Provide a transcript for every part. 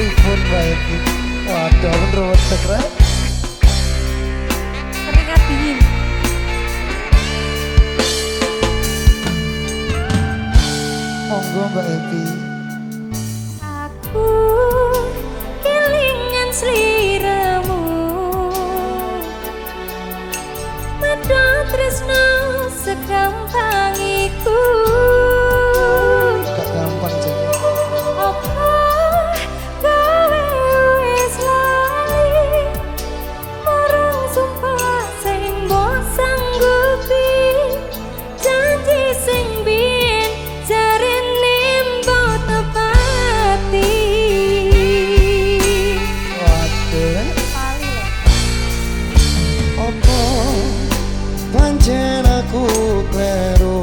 pripun bae iki? Waduh, ruwet ra. Keringat dingin. Monggo Mbak Evi. Aku kelingan seliramu, Medot tresno sekampang aku klero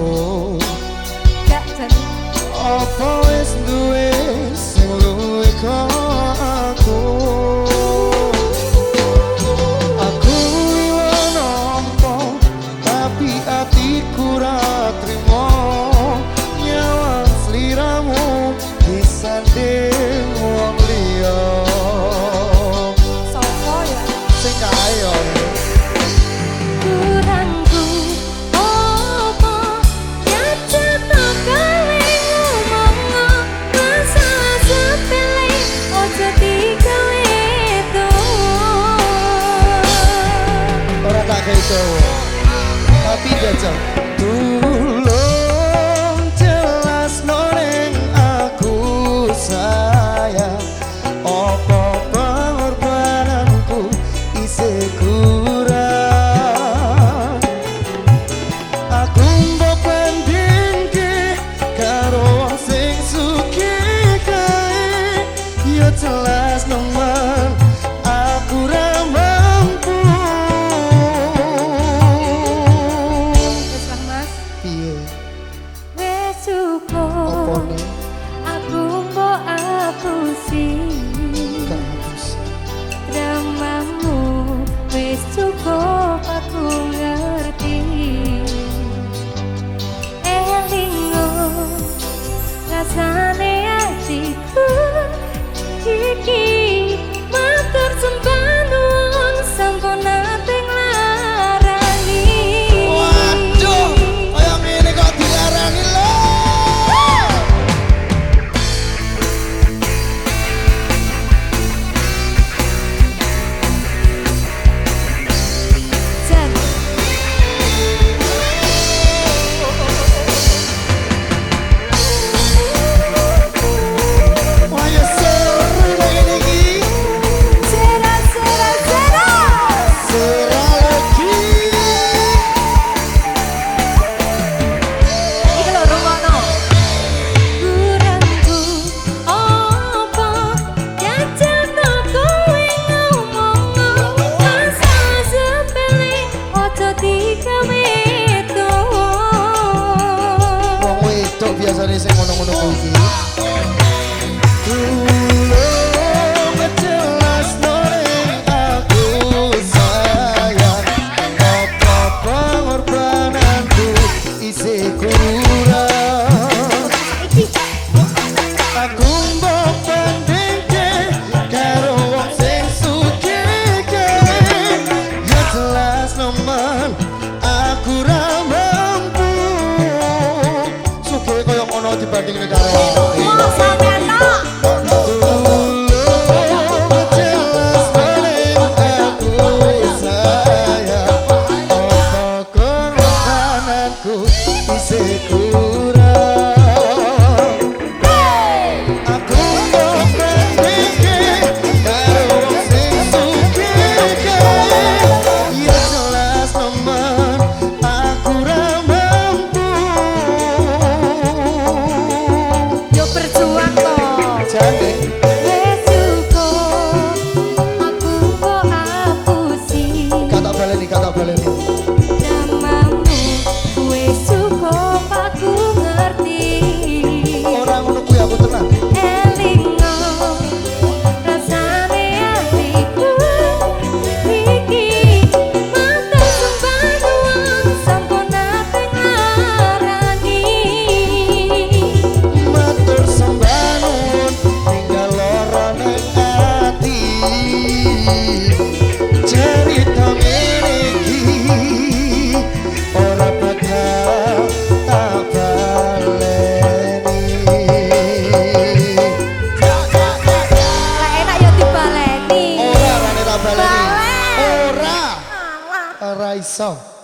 Apa wis duwe sing luwe aku? Aku nampo tapi atiku ra trimo. Nyawa seliramu disandir sorrow. Happy better. Thank you. Susan. arraição.